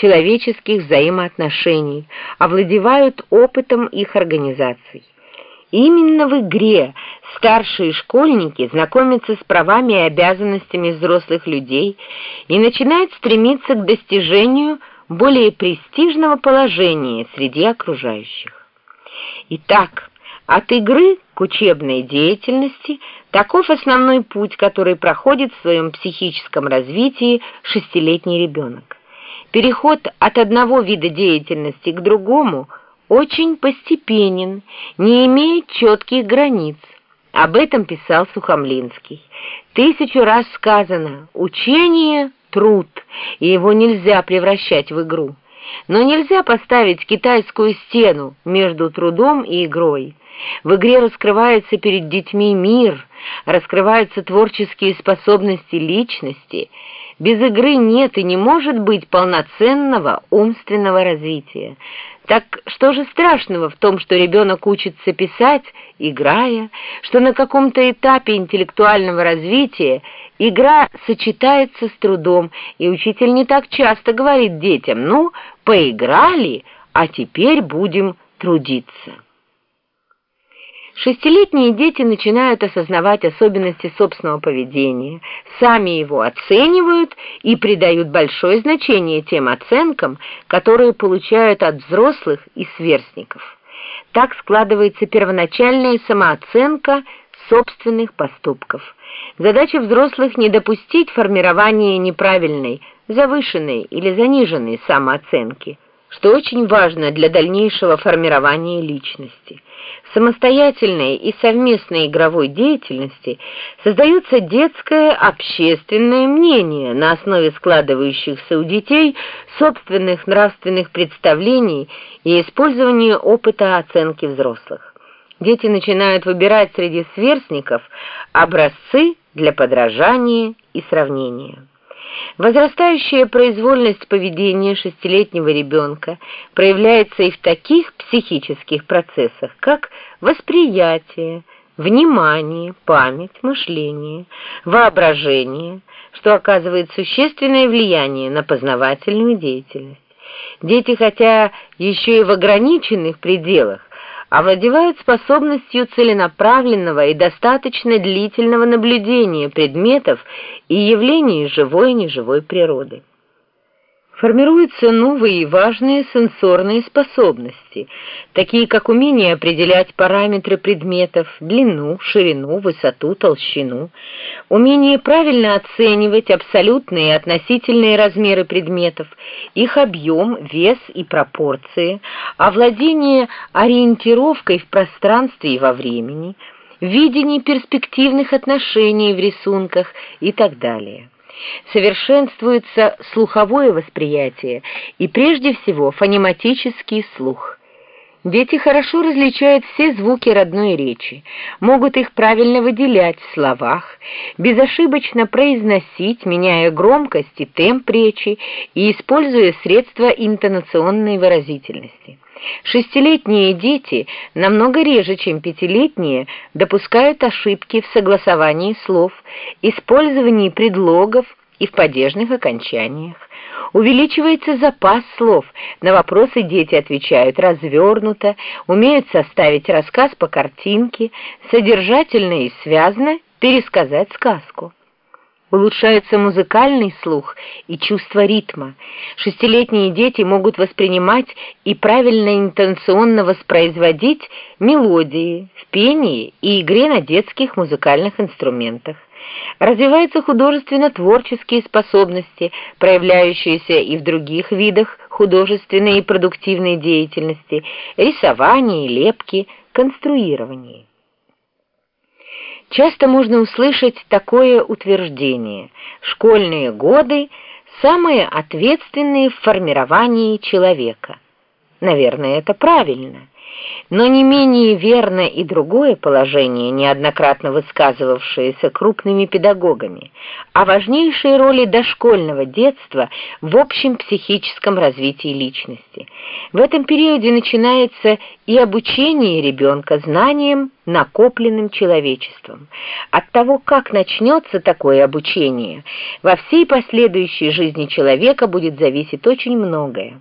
человеческих взаимоотношений, овладевают опытом их организаций. Именно в игре старшие школьники знакомятся с правами и обязанностями взрослых людей и начинают стремиться к достижению более престижного положения среди окружающих. Итак, от игры к учебной деятельности таков основной путь, который проходит в своем психическом развитии шестилетний ребенок. Переход от одного вида деятельности к другому очень постепенен, не имеет четких границ. Об этом писал Сухомлинский. Тысячу раз сказано «учение – труд, и его нельзя превращать в игру». Но нельзя поставить китайскую стену между трудом и игрой. В игре раскрывается перед детьми мир, раскрываются творческие способности личности. Без игры нет и не может быть полноценного умственного развития. Так что же страшного в том, что ребенок учится писать, играя, что на каком-то этапе интеллектуального развития игра сочетается с трудом, и учитель не так часто говорит детям «ну, поиграли, а теперь будем трудиться». Шестилетние дети начинают осознавать особенности собственного поведения, сами его оценивают и придают большое значение тем оценкам, которые получают от взрослых и сверстников. Так складывается первоначальная самооценка собственных поступков. Задача взрослых не допустить формирования неправильной, завышенной или заниженной самооценки, что очень важно для дальнейшего формирования личности самостоятельной и совместной игровой деятельности создается детское общественное мнение на основе складывающихся у детей собственных нравственных представлений и использования опыта оценки взрослых. Дети начинают выбирать среди сверстников образцы для подражания и сравнения. Возрастающая произвольность поведения шестилетнего ребенка проявляется и в таких психических процессах, как восприятие, внимание, память, мышление, воображение, что оказывает существенное влияние на познавательную деятельность. Дети, хотя еще и в ограниченных пределах, овладевают способностью целенаправленного и достаточно длительного наблюдения предметов и явлений живой и неживой природы формируются новые важные сенсорные способности, такие как умение определять параметры предметов, длину, ширину, высоту, толщину, умение правильно оценивать абсолютные и относительные размеры предметов, их объем, вес и пропорции, овладение ориентировкой в пространстве и во времени, видение перспективных отношений в рисунках и так далее совершенствуется слуховое восприятие и прежде всего фонематический слух. Дети хорошо различают все звуки родной речи, могут их правильно выделять в словах, безошибочно произносить, меняя громкость и темп речи и используя средства интонационной выразительности. Шестилетние дети намного реже, чем пятилетние, допускают ошибки в согласовании слов, использовании предлогов и в падежных окончаниях. Увеличивается запас слов, на вопросы дети отвечают развернуто, умеют составить рассказ по картинке, содержательно и связно пересказать сказку улучшается музыкальный слух и чувство ритма. Шестилетние дети могут воспринимать и правильно интенционно воспроизводить мелодии в пении и игре на детских музыкальных инструментах. Развиваются художественно-творческие способности, проявляющиеся и в других видах художественной и продуктивной деятельности, рисовании, лепки, конструировании. Часто можно услышать такое утверждение «школьные годы – самые ответственные в формировании человека». Наверное, это правильно – Но не менее верно и другое положение, неоднократно высказывавшееся крупными педагогами, о важнейшей роли дошкольного детства в общем психическом развитии личности. В этом периоде начинается и обучение ребенка знаниям, накопленным человечеством. От того, как начнется такое обучение, во всей последующей жизни человека будет зависеть очень многое.